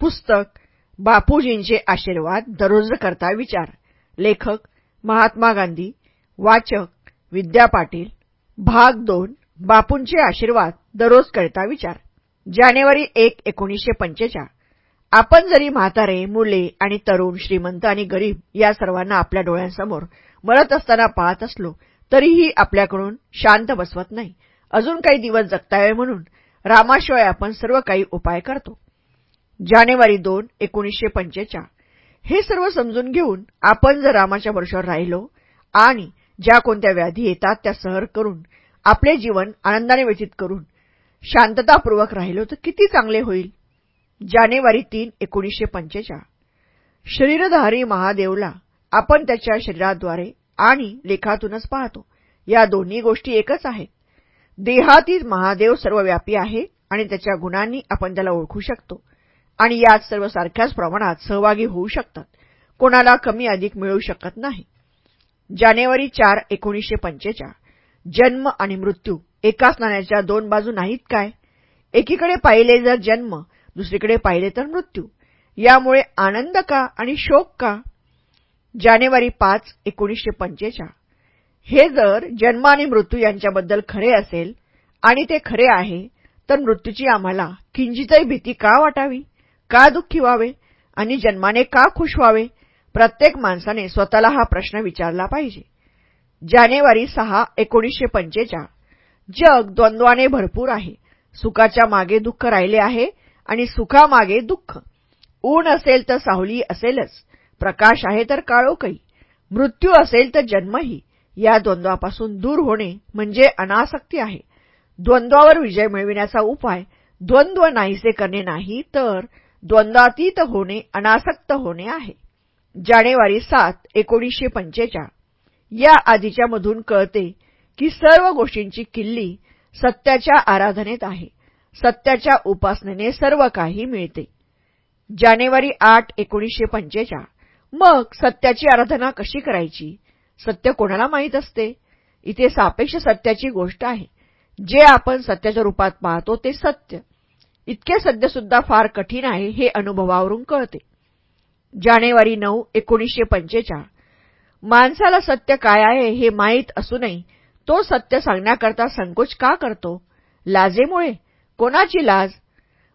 पुस्तक बापूजींचे आशीर्वाद दररोज करता विचार. लेखक महात्मा गांधी वाचक विद्या पाटील भाग दोन बापूंचे आशीर्वाद दररोज करता विचार. जानेवारी एक एकोणीसशे पंचेचाळ. आपण जरी म्हातारे मुले आणि तरुण श्रीमंत आणि गरीब या सर्वांना आपल्या डोळ्यांसमोर मरत असताना पाहत असलो तरीही आपल्याकडून शांत बसवत नाही. अजून काही दिवस जगतावे म्हणून रामाशिवाय आपण सर्व काही उपाय करतो. जानेवारी दोन एकोणीसशे पंचेचाळ. हे सर्व समजून घेऊन आपण जर रामाच्या वर्षावर राहिलो आणि ज्या कोणत्या व्याधी येतात त्या सहर करून आपले जीवन आनंदाने व्यतीत करून शांततापूर्वक राहिलो तर किती चांगले होईल? जानेवारी तीन एकोणीसशे पंचेचाळ. शरीरधारी महादेवला आपण त्याच्या शरीराद्वारे आणि लेखातूनच पाहतो. या दोन्ही गोष्टी एकच आहेत. देहातील महादेव सर्वव्यापी आहे आणि त्याच्या गुणांनी आपण त्याला ओळखू शकतो. आणि यात सर्व सारख्याच प्रमाणात सहभागी होऊ शकतात. कोणाला कमी अधिक मिळू शकत नाही. जानेवारी चार एकोणीसशे पंचेचाळ जन्म आणि मृत्यू एकाच नाण्याच्या दोन बाजू नाहीत काय? एकीकडे पाहिले जर जन्म दुसरीकडे पाहिले तर मृत्यू. यामुळे आनंद का आणि शोक का? जानेवारी पाच एकोणीसशे पंचेचाळ हे जर जन्म आणि मृत्यू यांच्याबद्दल खरे असेल आणि ते खरे आहे तर मृत्यूची आम्हाला किंचितही भीती का वाटावी? का दुःखी व्हावे आणि जन्माने का खुश व्हावे? प्रत्येक माणसाने स्वतःला हा प्रश्न विचारला पाहिजे. जानेवारी सहा एकोणीसशे पंचेचाळ. जग द्वंद्वाने भरपूर आहे. सुखाच्या मागे दुःख राहिले आहे आणि सुखामागे दुःख. ऊन असेल तर सावली असेलच. प्रकाश आहे तर काळोखही मृत्यू असेल तर जन्मही. या द्वंद्वापासून दूर होणे म्हणजे अनासक्ती आहे. द्वंद्वावर विजय मिळविण्याचा उपाय द्वंद्व नाहीसे करणे नाही तर द्वंद्वातीत होणे अनासक्त होणे आहे. जानेवारी सात एकोणीसशे पंचेचाळ. या आधीच्या मधून कळते की सर्व गोष्टींची किल्ली सत्याच्या आराधनेत आहे. सत्याच्या उपासनेने सर्व काही मिळते. जानेवारी आठ एकोणीसशे पंचेचाळ. मग सत्याची आराधना कशी करायची? सत्य कोणाला माहीत असते? इथे सापेक्ष सत्याची गोष्ट आहे. जे आपण सत्याच्या रूपात पाहतो ते सत्य. इतके सद्यसुद्धा फार कठीण आहे हे अनुभवावरून कळते. जानेवारी नऊ एकोणीसशे पंचेचाळ. माणसाला सत्य काय आहे हे माहीत असूनही तो सत्य सांगण्याकरता संकोच का करतो? लाजेमुळे? कोणाची लाज?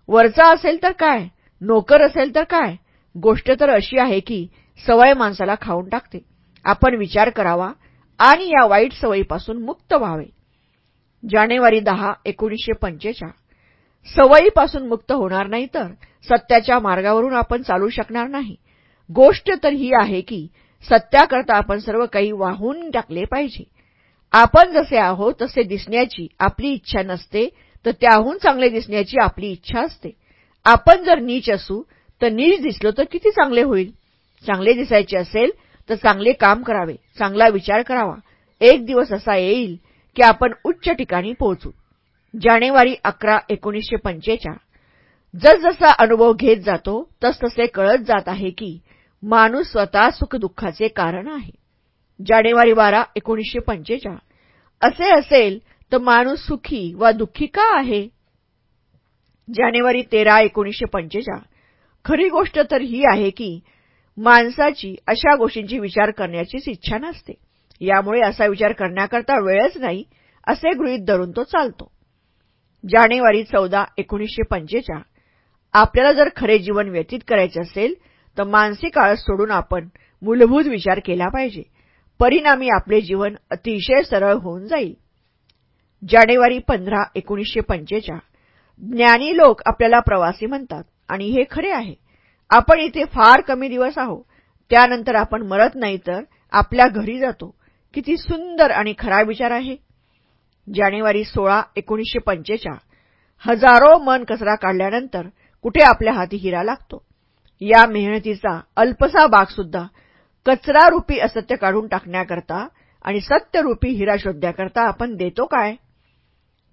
वरचा असेल तर काय? नोकर असेल तर काय? गोष्ट तर अशी आहे की सवय माणसाला खाऊन टाकते. आपण विचार करावा आणि या वाईट सवयीपासून मुक्त व्हावे. जानेवारी दहा एकोणीसशे पंचेचाळ. सवयीपासून मुक्त होणार नाही तर सत्याच्या मार्गावरून आपण चालू शकणार नाही. गोष्ट तर ही आहे की सत्याकरता आपण सर्व काही वाहून टाकले पाहिजे. आपण जसे आहोत तसे दिसण्याची आपली इच्छा नसते तर त्याहून चांगले दिसण्याची आपली इच्छा असते. आपण जर नीच असू तर नीच दिसलो तर किती चांगले होईल? चांगले दिसायचे असेल तर चांगले काम करावे चांगला विचार करावा. एक दिवस असा येईल की आपण उच्च ठिकाणी पोहोचू. जानेवारी अकरा एकोणीसशे पंचेचाळ जसजसा अनुभव घेत जातो तसतसे कळत जात आहे की माणूस स्वतः सुखदुःखाचे कारण आहे. जानेवारी बारा एकोणीसशे पंचेचाळ असे असेल तर माणूस सुखी वा दुःखी का आहे? जानेवारी तेरा एकोणीसशे पंचेचाळ खरी गोष्ट तर ही आहे की माणसाची अशा गोष्टींची विचार करण्याचीच इच्छा नसते. यामुळे असा विचार करण्याकरता वेळच नाही असे गृहीत धरून तो चालतो. जानेवारी चौदा एकोणीसशे पंचेचाळ आपल्याला जर खरे जीवन व्यतीत करायचे असेल तर मानसिक आळस सोडून आपण मूलभूत विचार केला पाहिजे. परिणामी आपले जीवन अतिशय सरळ होऊन जाईल. जानेवारी पंधरा एकोणीसशे पंचेचाळ ज्ञानी लोक आपल्याला प्रवासी म्हणतात आणि हे खरे आहे. आपण इथे फार कमी दिवस आहो त्यानंतर आपण मरत नाही तर आपल्या घरी जातो. किती सुंदर आणि खरा विचार आहे. जानेवारी सोळा एकोणीसशे पंचेचा हजारो मन कचरा काढल्यानंतर कुठे आपल्या हाती हिरा लागतो? या मेहनतीचा अल्पसा बागसुद्धा कचरारूपी असत्य काढून टाकण्याकरता आणि सत्यरूपी हिरा शोधण्याकरता आपण देतो काय?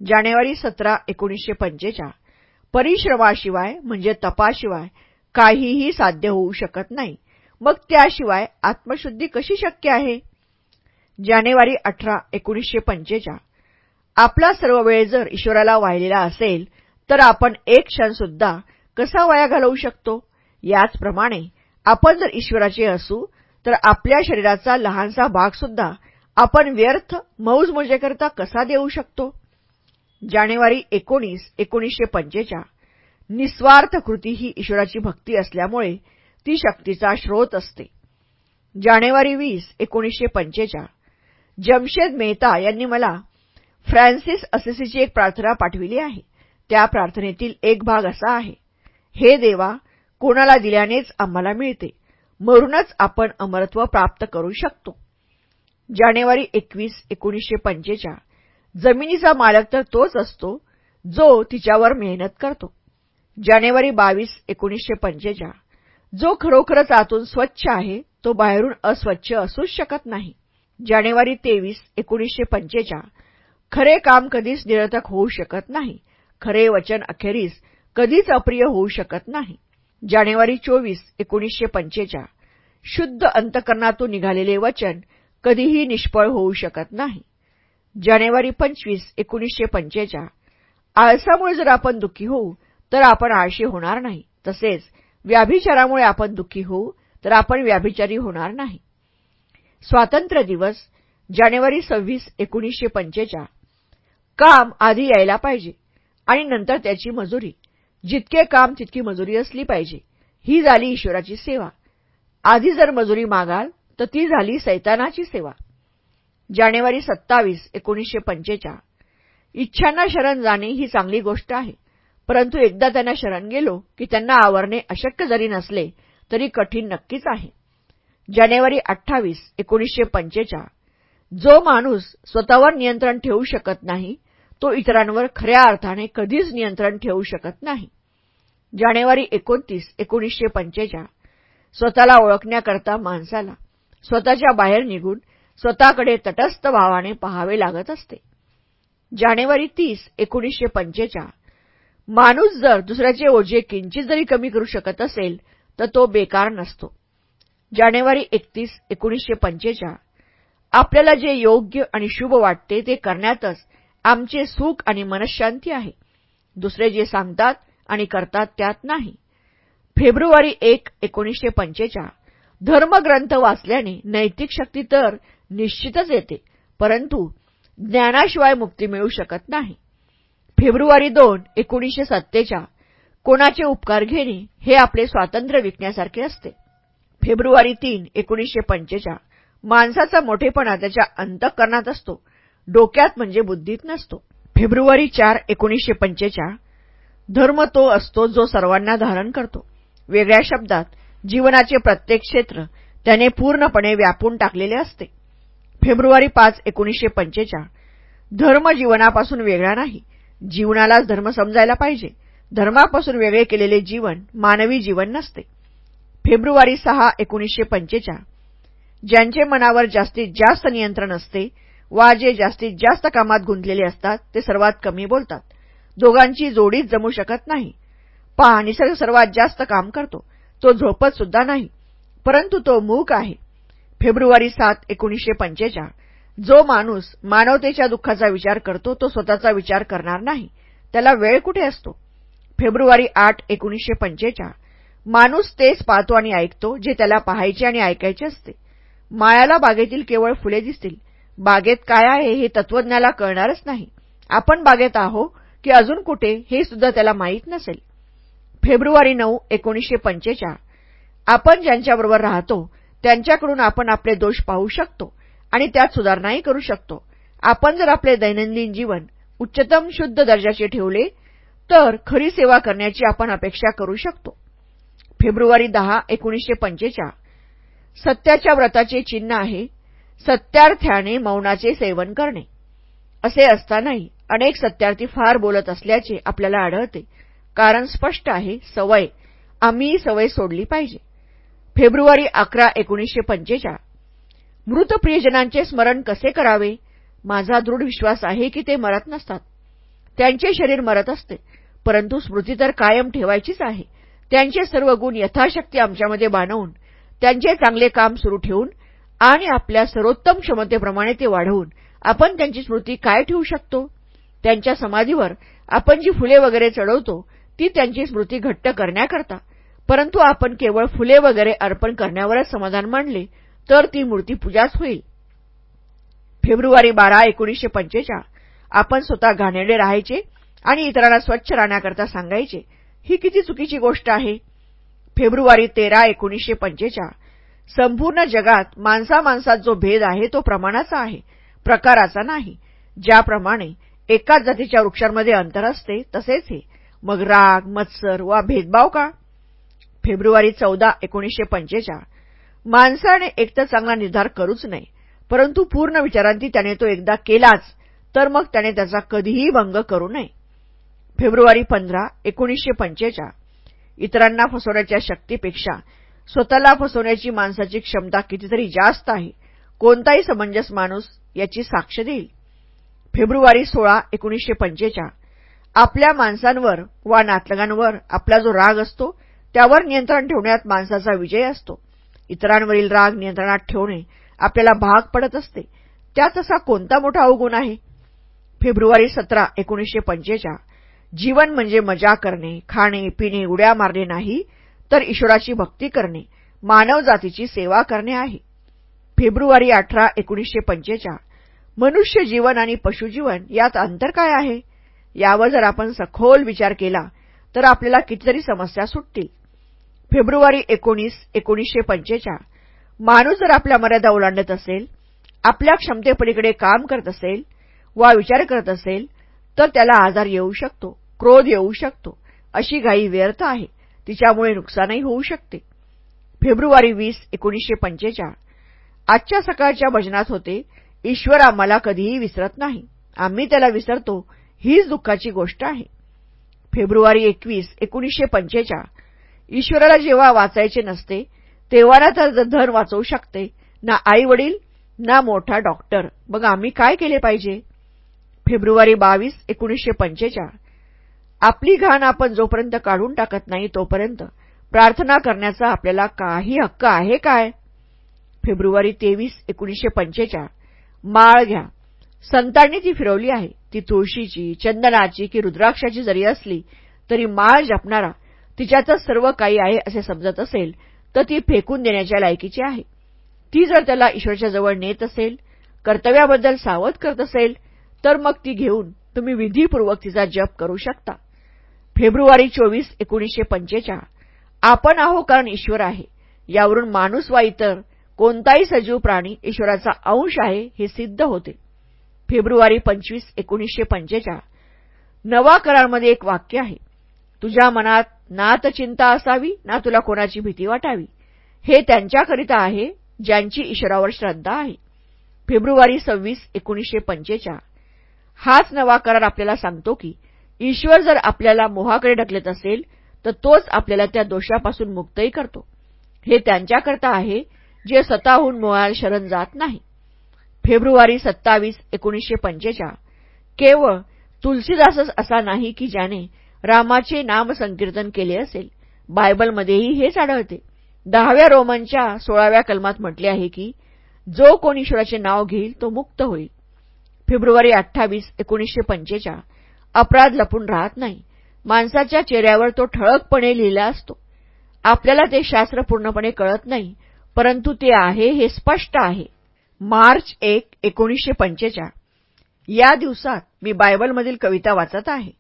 जानेवारी सतरा एकोणीसशे पंचेचा परिश्रमाशिवाय म्हणजे तपाशिवाय काहीही साध्य होऊ शकत नाही. मग त्याशिवाय आत्मशुद्धी कशी शक्य आहे? जानेवारी अठरा एकोणीसशे पंचेचाळ. आपला सर्व वेळ जर ईश्वराला वाहिलेला असेल तर आपण एक क्षणसुद्धा कसा वाया घालवू शकतो? याचप्रमाणे आपण जर ईश्वराचे असू तर आपल्या शरीराचा लहानसा भागसुद्धा आपण व्यर्थ मौजमजेकरता कसा देऊ शकतो? जानेवारी एकोणीस एकोणीसशे पंचेच्या. निस्वार्थ कृती ही ईश्वराची भक्ती असल्यामुळे ती शक्तीचा स्रोत असते. जानेवारी वीस एकोणीसशे पंचेच्या. जमशेद मेहता यांनी मला फ्रान्सिस असेसीची एक प्रार्थना पाठविली आहे. त्या प्रार्थनेतील एक भाग असा आहे. हे देवा कोणाला दिल्यानेच आम्हाला मिळते. मरूनच आपण अमरत्व प्राप्त करू शकतो. जानेवारी एकवीस एकोणीसशे पंचेच्या जमिनीचा मालक तर तोच असतो जो तिच्यावर मेहनत करतो. जानेवारी बावीस एकोणीसशे पंचेच्या जो खरोखरच आतून स्वच्छ आहे तो बाहेरून अस्वच्छ असूच शकत नाही. जानेवारी तेवीस एकोणीसशे पंचेच्या खरे काम कधीच निरर्थक होऊ शकत नाही. खरे वचन अखेरीस कधीच अप्रिय होऊ शकत नाही. जानेवारी चोवीस एकोणीसशे पंचेचा शुद्ध अंतकरणातून निघालेले वचन कधीही निष्फळ होऊ शकत नाही. जानेवारी पंचवीस एकोणीसशे पंचेचा आळसामुळे जर आपण दुःखी होऊ तर आपण आळशी होणार नाही. तसेच व्याभिचारामुळे आपण दुःखी होऊ तर आपण व्याभिचारी होणार नाही. स्वातंत्र्य दिवस जानेवारी सव्वीस एकोणीसशे पंचेचाळ. काम आधी यायला पाहिजे आणि नंतर त्याची मजुरी. जितके काम तितकी मजुरी असली पाहिजे. ही झाली ईश्वराची सेवा. आधी जर मजुरी मागाल तर ती झाली सैतानाची सेवा. जानेवारी सत्तावीस एकोणीसशे पंचेचाळ. इच्छांना शरण जाणे ही चांगली गोष्ट आहे. परंतु एकदा त्यांना शरण गेलो की त्यांना आवरणे अशक्य जरी नसले तरी कठीण नक्कीच आहे. जानेवारी अठ्ठावीस एकोणीसशे पंचेचाळ. जो माणूस स्वतःवर नियंत्रण ठेवू शकत नाही तो इतरांवर खऱ्या अर्थाने कधीच नियंत्रण ठेवू शकत नाही. जानेवारी एकोणतीस एकोणीसशे पंचेचाळ स्वतःला ओळखण्याकरता माणसाला स्वतःच्या बाहेर निघून स्वतःकडे तटस्थ भावाने पहावे लागत असते. जानेवारी तीस एकोणीसशे पंचेचाळ माणूस जर दुसऱ्याचे ओझे किंचित जरी कमी करू शकत असेल तर तो बेकार नसतो. जानेवारी एकतीस एकोणीसशे पंचेचाळ आपल्याला जे योग्य आणि शुभ वाटते ते करण्यातच आमचे सुख आणि मनशांती आहे. दुसरे जे सांगतात आणि करतात त्यात नाही. फेब्रुवारी एक एकोणीसशे पंचेचा धर्मग्रंथ वाचल्याने नैतिक शक्ती तर निश्चितच येते परंतु ज्ञानाशिवाय मुक्ती मिळू शकत नाही. फेब्रुवारी दोन एकोणीसशे सत्तेच्या कोणाचे उपकार घेणे हे आपले स्वातंत्र्य विकण्यासारखे असते. फेब्रुवारी तीन एकोणीसशे पंचेचाळ. माणसाचा मोठेपणा त्याच्या अंतःकरणात असतो. डोक्यात म्हणजे बुद्धीत नसतो. फेब्रुवारी चार एकोणीसशे पंचेचाळ. धर्म तो असतो जो सर्वांना धारण करतो. वेगळ्या शब्दात जीवनाचे प्रत्येक क्षेत्र त्याने पूर्णपणे व्यापून टाकलेले असते. फेब्रुवारी पाच एकोणीसशे पंचेचाळ. धर्म जीवनापासून वेगळा नाही. जीवनालाच धर्म समजायला पाहिजे. धर्मापासून वेगळे केलेले जीवन मानवी जीवन नसते. फेब्रुवारी सहा एकोणीसशे पंचेचाळ. ज्यांचे मनावर जास्तीत जास्त नियंत्रण असते वा जे जास्तीत जास्त कामात गुंतलेले असतात ते सर्वात कमी बोलतात. दोघांची जोडीच जमू शकत नाही. पहा निसर्ग सर्वात जास्त काम करतो. तो झोपत सुद्धा नाही. परंतु तो मूक आहे. फेब्रुवारी सात एकोणीसशे पंचेचाळ. जो माणूस मानवतेच्या दुःखाचा विचार करतो तो स्वतःचा विचार करणार नाही. त्याला वेळ कुठे असतो? फेब्रुवारी आठ एकोणीसशे पंचेचाळ. माणूस तेच पाहतो आणि ऐकतो जे त्याला पाहायचे आणि ऐकायचे असते. माळ्याला बागेतील केवळ फुले दिसतील. बागेत काय आहे हे तत्वज्ञाला कळणारच नाही. आपण बागेत आहो की अजून कुठे हे सुद्धा त्याला माहीत नसेल. फेब्रुवारी नऊ एकोणीसशे पंचेचाळ. आपण ज्यांच्याबरोबर राहतो त्यांच्याकडून आपण आपले दोष पाहू शकतो आणि त्यात सुधारणाही करू शकतो. आपण जर आपले दैनंदिन जीवन उच्चतम शुद्ध दर्जाचे ठेवले तर खरी सेवा करण्याची आपण अपेक्षा करू शकतो. फेब्रुवारी दहा एकोणीसशे पंचेचाळ. सत्याच्या व्रताचे चिन्ह आहे. सत्यार्थ्याने मौनाचे सेवन करणे. असे असतानाही अनेक सत्यार्थी फार बोलत असल्याचे आपल्याला आढळते. कारण स्पष्ट आहे सवय. आम्ही सवय सोडली पाहिजे. फेब्रुवारी अकरा एकोणीसशे पंचेचाळ मृत प्रियजनांचे स्मरण कसे करावे? माझा दृढ विश्वास आहे की ते मरत नसतात. त्यांचे शरीर मरत असते. परंतु स्मृती तर कायम ठेवायचीच आहे. त्यांचे सर्व गुण यथाशक्ती आमच्यामध्ये बांधवून त्यांचे चांगले काम सुरू ठेवून आणि आपल्या सर्वोत्तम क्षमतेप्रमाणे ते वाढवून आपण त्यांची स्मृती काय ठेवू शकतो? त्यांच्या समाधीवर आपण जी फुले वगैरे चढवतो ती त्यांची स्मृती घट्ट करण्याकरता. परंतु आपण केवळ फुले वगैरे अर्पण करण्यावरच समाधान मांडले तर ती मूर्तीपूजाच होईल. फेब्रुवारी बारा एकोणीसशे पंचेचाळ आपण स्वतः घाणेडे राहायचे आणि इतरांना स्वच्छ राहण्याकरता सांगायचे. ही किती चुकीची गोष्ट आहे? फेब्रुवारी तेरा एकोणीसशे पंचेचाळ. संपूर्ण जगात माणसा माणसात जो भेद आहे तो प्रमाणाचा आहे प्रकाराचा नाही. ज्याप्रमाणे एकाच जातीच्या वृक्षांमध्ये अंतर असते तसेच हे. मग राग मत्सर वा भेदभाव का? फेब्रुवारी चौदा एकोणीसशे पंचेचाळ. माणसाने एकतर चांगला निर्धार करूच नये परंतु पूर्ण विचारांती त्याने तो एकदा केलाच तर मग त्याने त्याचा कधीही भंग करू नये. फेब्रुवारी पंधरा एकोणीसशे पंचेचाळ. इतरांना फसवण्याच्या शक्तीपेक्षा स्वतःला फसवण्याची माणसाची क्षमता कितीतरी जास्त आहे. कोणताही समंजस माणूस याची साक्ष देईल. फेब्रुवारी सोळा एकोणीसशे पंचेचाळ आपल्या माणसांवर वा नातलगांवर आपला जो राग असतो त्यावर नियंत्रण ठेवण्यात माणसाचा विजय असतो. इतरांवरील राग नियंत्रणात ठेवणे आपल्याला भाग पडत असते. त्यात असा कोणता मोठा अवगुण आहे? फेब्रुवारी सतरा एकोणीसशे पंचेचाळ जीवन म्हणजे मजा करणे खाणे पिणे उड्या मारणे नाही तर ईश्वराची भक्ती करणे मानवजातीची सेवा करणे आहे. फेब्रुवारी अठरा एकोणीसशे पंचेचाळ. मनुष्य जीवन आणि पशुजीवन यात अंतर काय आहे? यावर जर आपण सखोल विचार केला तर आपल्याला कितीतरी समस्या सुटतील. फेब्रुवारी एकोणीस एकोणीसशे पंचेचाळ. माणूस जर आपल्या मर्यादा ओलांडत असेल आपल्या क्षमतेपलीकडे काम करत असेल वा विचार करत असेल तर त्याला आजार येऊ शकतो. क्रोध येऊ शकतो. अशी घाई व्यर्थ आहे. तिच्यामुळे नुकसानही होऊ शकते. फेब्रुवारी वीस एकोणीसशे पंचेचाळ. आजच्या सकाळच्या भजनात होते ईश्वर आम्हाला कधीही विसरत नाही. आम्ही त्याला विसरतो हीच दुःखाची गोष्ट आहे. फेब्रुवारी एकवीस एकोणीसशे पंचेचाळ. ईश्वराला जेव्हा वाचायचे नसते तेव्हा ना तर धन वाचवू शकते ना आई वडील ना मोठा डॉक्टर. मग आम्ही काय केले पाहिजे? फेब्रुवारी बावीस एकोणीसशे पंचेचाळ. आपली घाण आपण जोपर्यंत काढून टाकत नाही तोपर्यंत प्रार्थना करण्याचा आपल्याला काही हक्क आहे काय? फेब्रुवारी तेवीस एकोणीसशे पंचेचाळ. माळ घ्या. संतांनी ती फिरवली आहे. ती तुळशीची चंदनाची की रुद्राक्षाची जरी असली तरी माळ जपणारा तिच्यातच सर्व काही आहे असे समजत असेल तर ती फेकून देण्याच्या लायकीची आहे. ती जर त्याला ईश्वरच्या जवळ नेत असेल कर्तव्याबद्दल सावध करत असेल तर मग ती घेऊन तुम्ही विधीपूर्वक तिचा जप करू शकता. फेब्रुवारी चोवीस एकोणीसशे पंचेचाळ. आपण आहो कारण ईश्वर आहे. यावरून माणूस वा इतर कोणताही सजीव प्राणी ईश्वराचा अंश आहे हे सिद्ध होते. फेब्रुवारी पंचवीस एकोणीसशे पंचेचाळ. नवा करारमध्ये एक वाक्य आहे. तुझ्या मनात ना तर चिंता असावी ना तुला कोणाची भीती वाटावी. हे त्यांच्याकरिता आहे ज्यांची ईश्वरावर श्रद्धा आहे. फेब्रुवारी सव्वीस एकोणीसशे पंचेचाळ. हाच नवा करार आपल्याला सांगतो की ईश्वर जर आपल्याला मोहाकडे ढकलत असेल तर तोच आपल्याला त्या दोषापासून मुक्तही करतो. हे त्यांच्याकरता आहे जे स्वतःहून मोहाल शरण जात नाही. फेब्रुवारी सत्तावीस एकोणीसशे पंचेचाळ केवळ तुलसीदासच असा नाही की ज्याने रामाचे नामसंकीर्तन केले असेल. बायबलमध्येही हेच आढळते. दहाव्या रोमनच्या सोळाव्या कलमात म्हटले आहे की जो कोण ईश्वराचे नाव घेईल तो मुक्त होईल. फेब्रुवारी अठ्ठावीस एकोणीसशे पंचेचाळ अपराध लपून राहत नाही. माणसाच्या चेहऱ्यावर तो ठळकपणे लिहिला असतो. आपल्याला ते शास्त्र पूर्णपणे कळत नाही परंतु ते आहे हे स्पष्ट आहे. मार्च एक एकोणीसशे पंचेचाळ. या दिवसात मी बायबलमधील कविता वाचत आहे.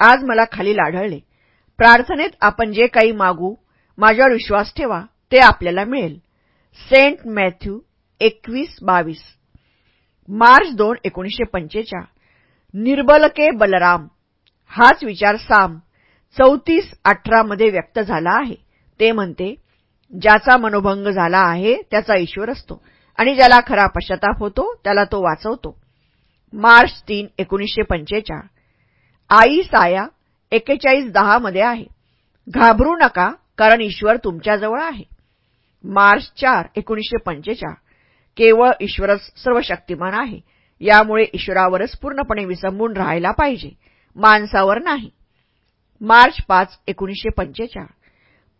आज मला खालील आढळले. प्रार्थनेत आपण जे काही मागू माझ्यावर विश्वास ठेवा ते आपल्याला मिळेल. सेंट मॅथ्यू एकवीस बावीस. मार्च दोन एकोणीसशे पंचेचाळ. निर्बलके बलराम. हाच विचार साम. चौतीस अठरामध्ये व्यक्त झाला आहे. ते म्हणते ज्याचा मनोभंग झाला आहे त्याचा ईश्वर असतो. आणि ज्याला खरा पश्चाताप होतो त्याला तो वाचवतो. मार्च तीन एकोणीसशे पंचेचाळ. आई साया एकेचाळीस दहामध्ये आहे. घाबरू नका कारण ईश्वर तुमच्याजवळ आहे. मार्च चार एकोणीसशे पंचेचाळ. केवळ ईश्वरच सर्व शक्तिमान आहे. यामुळे ईश्वरावरच पूर्णपणे विसंबून राहायला पाहिजे. माणसावर नाही. मार्च पाच एकोणीसशे पंचेचाळ.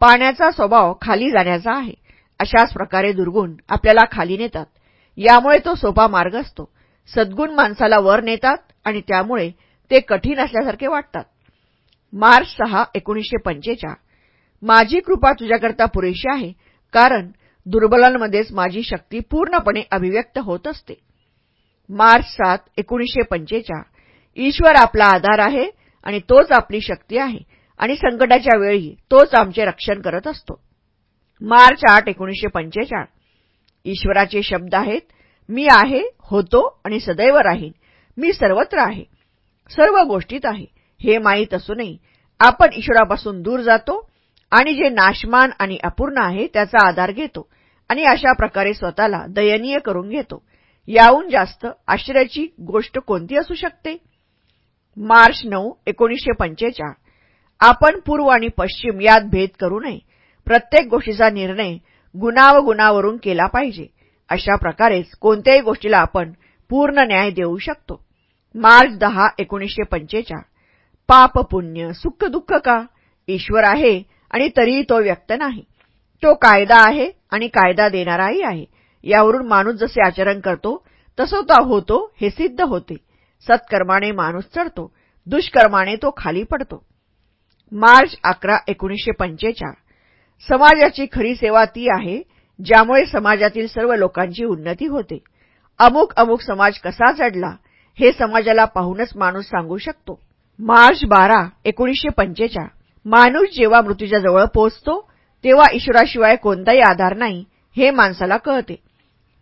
पाण्याचा स्वभाव खाली जाण्याचा आहे. अशाच प्रकारे दुर्गुण आपल्याला खाली नेतात. यामुळे तो सोपा मार्ग असतो. सद्गुण माणसाला वर नेतात आणि त्यामुळे ते कठीण असल्यासारखे वाटतात. मार्च सहा एकोणीसशे पंचेचाळ. माझी कृपा तुझ्याकरता पुरेशी आहे कारण दुर्बलांमध्येच माझी शक्ती पूर्णपणे अभिव्यक्त होत असते. मार्च सात एकोणीसशे पंचेचाळ ईश्वर आपला आधार आहे आणि तोच आपली शक्ती आहे. आणि संकटाच्या वेळी तोच आमचे रक्षण करत असतो. मार्च आठ एकोणीसशे पंचेचाळ ईश्वराचे शब्द आहेत मी आहे होतो आणि सदैव राहीन. मी सर्वत्र आहे. सर्व गोष्टीत आहे. हे माहीत असूनही आपण ईश्वरापासून दूर जातो आणि जे नाशमान आणि अपूर्ण आहे त्याचा आधार घेतो आणि अशा प्रकारे स्वतःला दयनीय करून घेतो. याहून जास्त आश्चर्याची गोष्ट कोणती असू शकते? मार्च नऊ एकोणीसशे पंचेचाळ. आपण पूर्व आणि पश्चिम यात भेद करू नये. प्रत्येक गोष्टीचा निर्णय गुणावगुणावरून केला पाहिजे. अशा प्रकारेच कोणत्याही गोष्टीला आपण पूर्ण न्याय देऊ शकतो. मार्च दहा एकोणीसशे पंचेचाळ. पाप पुण्य सुख दुःख का? ईश्वर आहे आणि तरीही तो व्यक्त नाही. तो कायदा आहे आणि कायदा देणाराही आहे. यावरून माणूस जसे आचरण करतो तसं तो होतो हे सिद्ध होते. सत्कर्माने माणूस चढतो दुष्कर्माने तो खाली पडतो. मार्च अकरा एकोणीसशे पंचेचाळ. समाजाची खरी सेवा ती आहे ज्यामुळे समाजातील सर्व लोकांची उन्नती होते. अमुक अमुक समाज कसा चढला हे समाजाला पाहूनच माणूस सांगू शकतो. मार्च बारा एकोणीसशे पंचेचाळ. माणूस जेव्हा मृत्यूच्या जवळ पोहोचतो तेव्हा ईश्वराशिवाय कोणताही आधार नाही हे माणसाला कळते.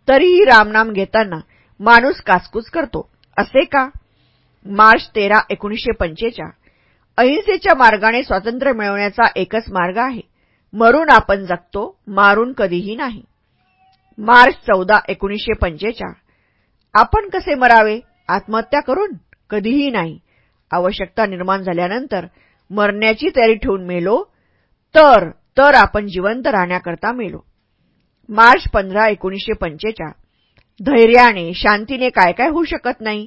तरीही रामनाम घेताना माणूस कासकूस करतो. असे का? मार्च तेरा एकोणीसशे पंचेचाळ अहिंसेच्या मार्गाने स्वातंत्र्य मिळवण्याचा एकच मार्ग आहे. मरून आपण जगतो मारून कधीही नाही. मार्च चौदा एकोणीसशे पंचेचाळ आपण कसे मरावे? आत्महत्या करून? कधीही नाही. आवश्यकता निर्माण झाल्यानंतर मरण्याची तयारी ठेवून मेलो तर तर आपण जिवंत राहण्याकरता मेलो. मार्च पंधरा एकोणीसशे पंचेच्या धैर्याने शांतीने काय काय होऊ शकत नाही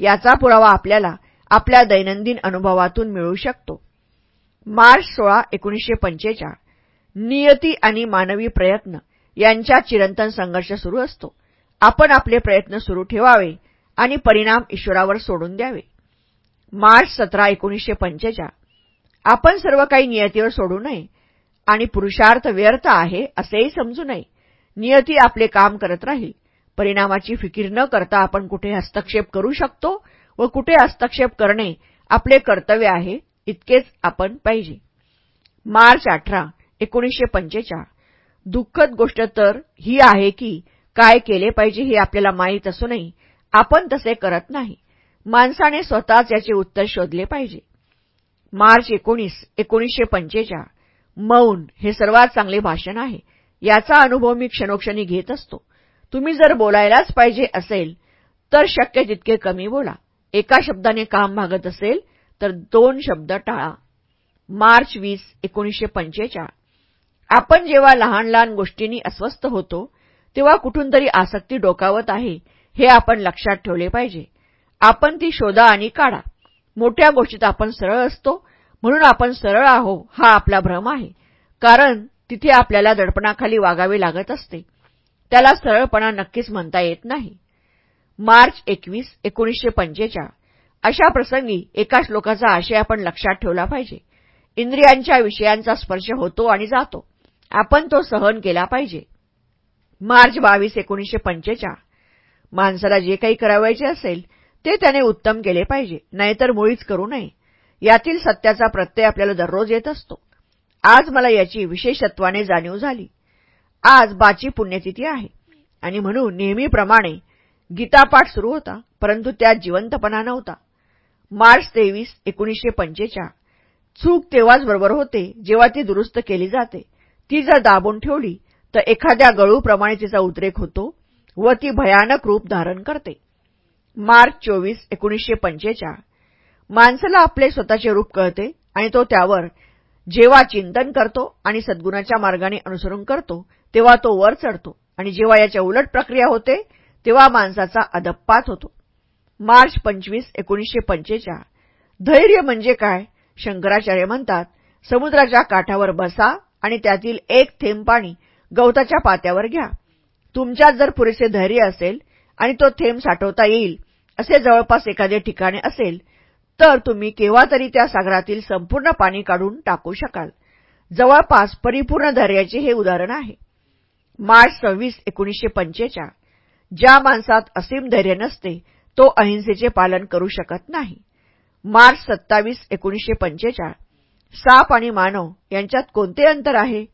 याचा पुरावा आपल्याला आपल्या दैनंदिन अनुभवातून मिळू शकतो. मार्च सोळा एकोणीसशे पंचेचाळ नियती आणि मानवी प्रयत्न यांच्यात चिरंतन संघर्ष सुरू असतो. आपण आपले प्रयत्न सुरू ठेवावे आणि परिणाम ईश्वरावर सोडून द्यावे. मार्च सतरा एकोणीसशे पंचेचाळ आपण सर्व काही नियतीवर सोडू नये आणि पुरुषार्थ व्यर्थ आहे असेही समजू नये. नियती आपले काम करत राहील. परिणामाची फिकीर न करता आपण कुठे हस्तक्षेप करू शकतो व कुठे हस्तक्षेप करणे आपले कर्तव्य आहे इतकेच आपण पाहिजे. मार्च अठरा एकोणीसशे पंचेचाळ. दुःखद गोष्ट तर ही आहे की काय केले पाहिजे हे आपल्याला माहीत असूनही आपण तसे करत नाही. माणसाने स्वतःच याचे उत्तर शोधले पाहिजे. मार्च एकोणीस एकोणीसशे पंचेचाळ. मौन हे सर्वात चांगले भाषण आहे. याचा अनुभव मी क्षणोक्षणी घेत असतो. तुम्ही जर बोलायलाच पाहिजे असेल तर शक्य तितके कमी बोला. एका शब्दाने काम भागत असेल तर दोन शब्द टाळा. मार्च वीस एकोणीसशे पंचेचाळ. आपण जेव्हा लहान लहान गोष्टींनी अस्वस्थ होतो तेव्हा कुठून तरी आसक्ती डोकावत आहे हे आपण लक्षात ठेवले पाहिजे. आपण ती शोधा आणि काढा. मोठ्या गोष्टीत आपण सरळ असतो म्हणून आपण सरळ आहो हा आपला भ्रम आहे. कारण तिथे आपल्याला दडपणाखाली वागावे लागत असते. त्याला सरळपणा नक्कीच म्हणता येत नाही. मार्च एकवीस एकोणीसशे पंचेचाळ. अशा प्रसंगी एका श्लोकाचा आशय आपण लक्षात ठेवला पाहिजे. इंद्रियांच्या विषयांचा स्पर्श होतो आणि जातो. आपण तो सहन केला पाहिजे. मार्च बावीस एकोणीसशे पंचेचाळ. माणसाला जे काही करावायचे असेल ते त्याने उत्तम केले पाहिजे. नाहीतर मुळीच करू नये. यातील सत्याचा प्रत्यय आपल्याला दररोज येत असतो. आज मला याची विशेषत्वाने जाणीव झाली. आज बाची पुण्यतिथी आहे. आणि म्हणून नेहमीप्रमाणे गीतापाठ सुरू होता परंतु त्यात जिवंतपणा नव्हता. मार्च तेवीस एकोणीसशे पंचेचाळ. चूक तेव्हाच बरोबर होते जेव्हा ती दुरुस्त केली जाते. ती जर दाबून ठेवली तर एखाद्या गळूप्रमाणे तिचा उद्रेक होतो व ती भयानक रूप धारण करते. मार्च चोवीस एकोणीसशे पंचेचाळ. माणसाला आपले स्वतःचे रूप कळते आणि तो त्यावर जेव्हा चिंतन करतो आणि सद्गुणाच्या मार्गाने अनुसरण करतो तेव्हा तो वर चढतो आणि जेव्हा याच्या उलट प्रक्रिया होते तेव्हा माणसाचा अदप्पात होतो. मार्च पंचवीस एकोणीसशे पंचेचाळ. धैर्य म्हणजे काय? शंकराचार्य म्हणतात समुद्राच्या काठावर बसा आणि त्यातील एक थेंब पाणी गवताच्या पात्यावर घ्या. तुमच्यात जर पुरेसे धैर्य असेल आणि तो थेंब साठवता येईल असे जवळपास एखादे ठिकाणे असेल तर तुम्ही केव्हा तरी त्या सागरातील संपूर्ण पाणी काढून टाकू शकाल. जवळपास परिपूर्ण धैर्याचे हे उदाहरण आहे. मार्च सव्वीस एकोणीसशे पंचेचाळ. ज्या माणसात असीम धैर्य नसते तो अहिंसेचे पालन करू शकत नाही. मार्च सत्तावीस एकोणीसशे पंचेचाळ. साप आणि मानव यांच्यात कोणते अंतर आहे?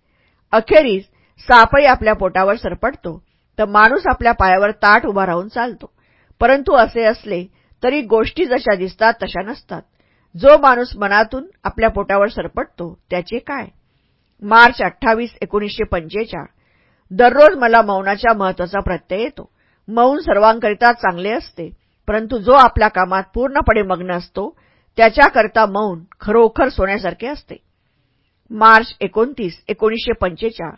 अखेरीस सापही आपल्या पोटावर सरपटतो तर माणूस आपल्या पायावर ताट उभा राहून चालतो. परंतु असे असले तरी गोष्टी जशा दिसतात तशा नसतात. जो माणूस मनातून आपल्या पोटावर सरपटतो त्याचे काय? मार्च अठ्ठावीस एकोणीसशे पंचेचाळ. दररोज मला मौनाच्या महत्त्वाचा प्रत्यय येतो. मौन सर्वांकरिता चांगले असते परंतु जो आपल्या कामात पूर्णपणे मग्न असतो त्याच्याकरता मौन खरोखर सोन्यासारखे असते. मार्च एकोणतीस एकोणीसशे पंचेचाळ.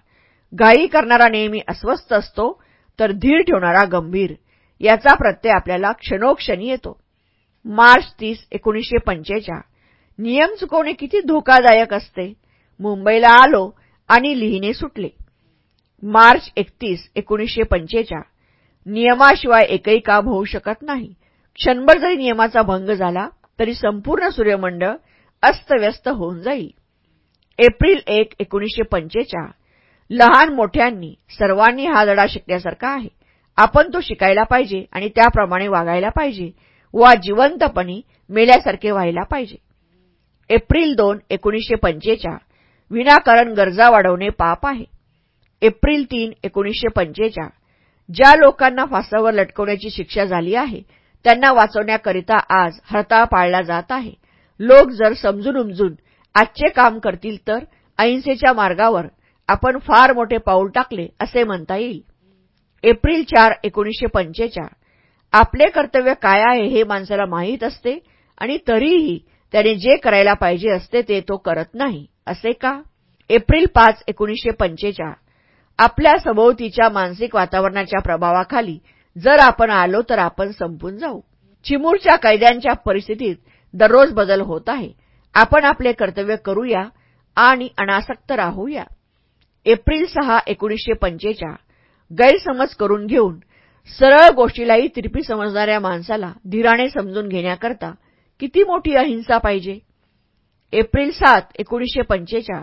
घाई करणारा नेहमी अस्वस्थ असतो तर धीर ठेवणारा गंभीर. याचा प्रत्यय आपल्याला क्षणोक्षणी येतो. मार्च तीस एकोणीसशे पंचेचाळ नियम चुकवणे किती धोकादायक असते. मुंबईला आलो आणि लिहिणे सुटले. मार्च एकतीस एकोणीसशे पंचेचाळ नियमाशिवाय एकही काम होऊ शकत नाही. क्षणभर जरी नियमाचा भंग झाला तरी संपूर्ण सूर्यमंडळ अस्तव्यस्त होऊन जाईल एप्रिल एक एकोणीसशे पंचेचाळ लहान मोठ्यांनी सर्वांनी हा लढा शिकण्यासारखा आहे. आपण तो शिकायला पाहिजे आणि त्याप्रमाणे वागायला पाहिजे. वा जिवंतपणी मेल्यासारखे व्हायला पाहिजे. एप्रिल दोन एकोणीसशे पंचेचाळ विनाकारण गरजा वाढवणे पाप आहे. एप्रिल तीन एकोणीसशे पंचेचाळ ज्या लोकांना फासावर लटकवण्याची शिक्षा झाली आहे त्यांना वाचवण्याकरिता आज हरताळ पाळला जात आहे. लोक जर समजून उमजून आजचे काम करतील तर अहिंसेच्या मार्गावर आपण फार मोठे पाऊल टाकले असे म्हणता येईल. एप्रिल चार एकोणीसशे पंचेचाळ आपले कर्तव्य काय आहे हे माणसाला माहीत असते आणि तरीही त्याने जे करायला पाहिजे असते ते तो करत नाही. असे का? एप्रिल पाच एकोणीसशे पंचेचाळ आपल्या सभोवतीच्या मानसिक वातावरणाच्या प्रभावाखाली जर आपण आलो तर आपण संपून जाऊ. चिमूरच्या कैद्यांच्या परिस्थितीत दररोज बदल होत आहे. आपण आपले कर्तव्य करूया आणि अनासक्त राहूया. एप्रिल सहा एकोणीसशे पंचेचाळ गैरसमज करून घेऊन सरळ गोष्टीलाही तिरपी समजणाऱ्या माणसाला धीराने समजून घेण्याकरता किती मोठी अहिंसा पाहिजे? एप्रिल सात एकोणीसशे पंचेचाळ.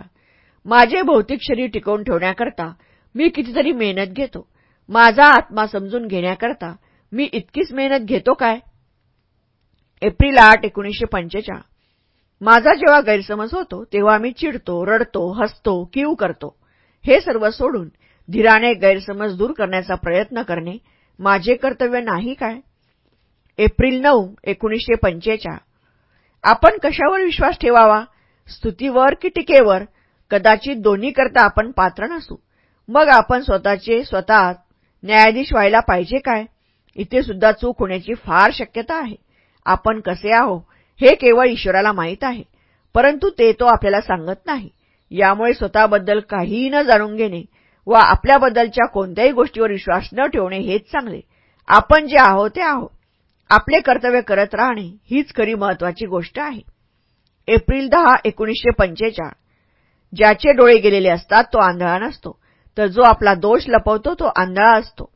माझे भौतिक शरीर टिकवून ठेवण्याकरता मी कितीतरी मेहनत घेतो. माझा आत्मा समजून घेण्याकरता मी इतकीच मेहनत घेतो काय? एप्रिल आठ एकोणीसशे पंचेचाळ. माझा जेव्हा गैरसमज होतो तेव्हा मी चिडतो रडतो हसतो किव करतो. हे सर्व सोडून धीराने गैरसमज दूर करण्याचा प्रयत्न करणे माझे कर्तव्य नाही काय? एप्रिल नऊ एकोणीसशे पंचेचाळ आपण कशावर विश्वास ठेवावा? स्तुतीवर की टीकेवर? कदाचित दोन्हीकरता आपण पात्र नसू. मग आपण स्वतःचे स्वतः न्यायाधीश व्हायला पाहिजे काय? इथे सुद्धा चूक होण्याची फार शक्यता आहे. आपण कसे आहो हे केवळ ईश्वराला माहीत आहे. परंतु ते तो आपल्याला सांगत नाही. यामुळे स्वतःबद्दल काहीही न जाणून घेणे व आपल्याबद्दलच्या कोणत्याही गोष्टीवर विश्वास न ठेवणे हेच चांगले. आपण जे आहो ते आहोत. आपले कर्तव्य करत राहणे हीच खरी महत्वाची गोष्ट आहे. एप्रिल दहा एकोणीसशे पंचेचाळ. ज्याचे डोळे गेलेले असतात तो आंधळा नसतो. तर जो आपला दोष लपवतो तो आंधळा असतो.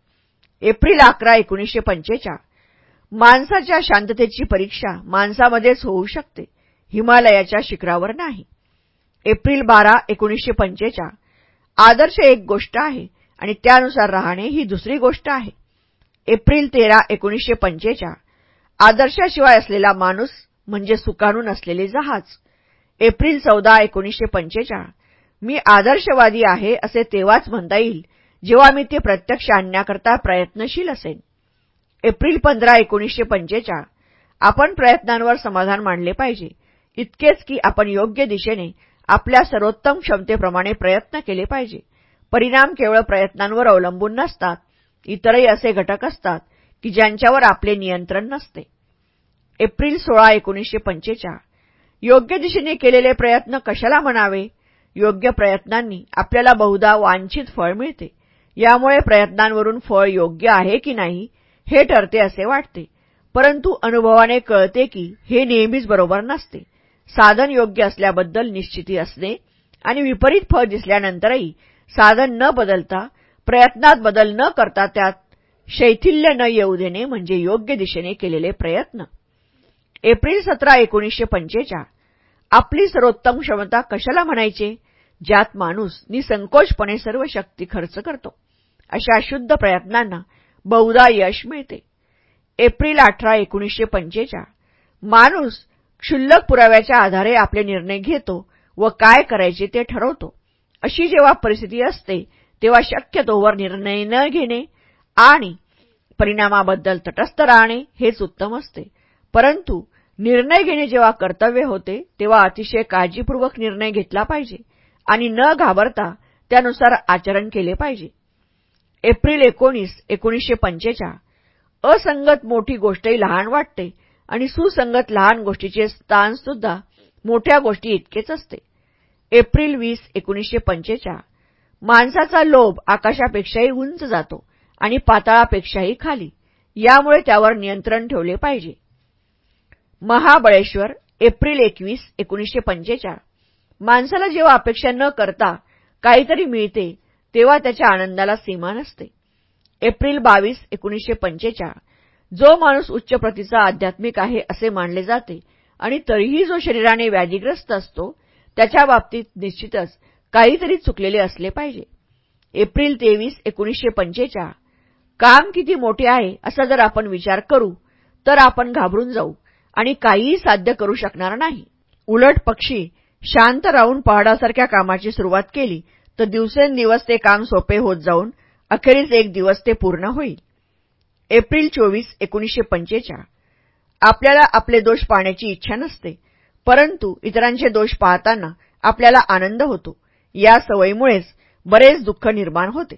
एप्रिल अकरा एकोणीसशे पंचेचाळ. माणसाच्या शांततेची परीक्षा माणसामध्येच होऊ शकते. हिमालयाच्या शिखरावर नाही. एप्रिल बारा एकोणीसशे पंचेचाळ. आदर्श एक गोष्ट आहे आणि त्यानुसार राहणे ही दुसरी गोष्ट आहे. एप्रिल तेरा एकोणीसशे पंचेचाळ. आदर्शाशिवाय असलेला माणूस म्हणजे सुकाणून असलेले जहाज. एप्रिल चौदा एकोणीसशे पंचेचाळ. मी आदर्शवादी आहे असे तेव्हाच म्हणता येईल जेव्हा मी ते प्रत्यक्ष आणण्याकरता प्रयत्नशील असेन. एप्रिल पंधरा एकोणीसशे पंचेचाळ. आपण प्रयत्नांवर समाधान मांडले पाहिजे इतकेच की आपण योग्य दिशेने आपल्या सर्वोत्तम क्षमतेप्रमाणे प्रयत्न केले पाहिजे. परिणाम केवळ प्रयत्नांवर अवलंबून नसतात इतरही असे घटक असतात की ज्यांच्यावर आपले नियंत्रण नसते. एप्रिल सोळा एकोणीसशे पंचेचाळ. योग्य दिशेने केलेले प्रयत्न कशाला म्हणावे? योग्य प्रयत्नांनी आपल्याला बहुधा वांछित फळ मिळते. यामुळे प्रयत्नांवरून फळ योग्य आहे की नाही हे ठरते असे वाटते. परंतु अनुभवाने कळते की हे नेहमीच बरोबर नसते. साधन योग्य असल्याबद्दल निश्चिती असणे आणि विपरीत फळ दिसल्यानंतरही साधन न बदलता प्रयत्नात बदल न करता त्यात शैथिल्य न येऊ देणे म्हणजे योग्य दिशेने केलेले प्रयत्न. एप्रिल सतरा एकोणीसशे पंचेचाळ आपली सर्वोत्तम क्षमता कशाला म्हणायचे? ज्यात माणूस निसंकोचपणे सर्व शक्ती खर्च करतो. अशा शुद्ध प्रयत्नांना बहुधा यश मिळते. एप्रिल अठरा एकोणीसशे पंचेचाळ माणूस क्षुल्लक पुराव्याच्या आधारे आपले निर्णय घेतो व काय करायचे ते ठरवतो. अशी जेव्हा परिस्थिती असते तेव्हा शक्यतोवर निर्णय न घेणे आणि परिणामाबद्दल तटस्थ राहणे हेच उत्तम असते. परंतु निर्णय घेणे जेव्हा कर्तव्य होते तेव्हा अतिशय काळजीपूर्वक निर्णय घेतला पाहिजे आणि न घाबरता त्यानुसार आचरण केले पाहिजे. एप्रिल एकोणीस एकोणीसशे पंचेचाळ असंगत मोठी गोष्टही लहान वाटते आणि सुसंगत लहान गोष्टीचे स्थानसुद्धा मोठ्या गोष्टी इतकेच असते. एप्रिल वीस एकोणीसशे पंचेचाळ. माणसाचा लोभ आकाशापेक्षाही उंच जातो आणि पाताळापेक्षाही खाली. यामुळे त्यावर नियंत्रण ठेवले पाहिजे. महाबळेश्वर एप्रिल एकवीस एकोणीसशे पंचेचाळ. माणसाला जेव्हा अपेक्षा न करता काहीतरी मिळते तेव्हा त्याच्या आनंदाला सीमा नसते. एप्रिल बावीस एकोणीसशे पंचेचाळ. जो माणूस उच्च प्रतीचा आध्यात्मिक आहे असे मानले जाते आणि तरीही जो शरीराने व्याधीग्रस्त असतो त्याच्या बाबतीत निश्चितच काहीतरी चुकलेले असले पाहिजे. एप्रिल तेवीस एकोणीसशे पंचेचाळ. काम किती मोठे आहे असा जर आपण विचार करू तर आपण घाबरून जाऊ आणि काहीही साध्य करू शकणार नाही. उलट पक्षी शांत राहून पहाडासारख्या कामाची सुरुवात केली तर दिवसेंदिवस ते काम सोपे होत जाऊन अखेरीस एक दिवस ते पूर्ण होईल. एप्रिल चोवीस एकोणीसशे पंचेचाळ आपल्याला आपले दोष पाहण्याची इच्छा नसते परंतु इतरांचे दोष पाहताना आपल्याला आनंद होतो. या सवयीमुळेच बरेच दुःख निर्माण होते.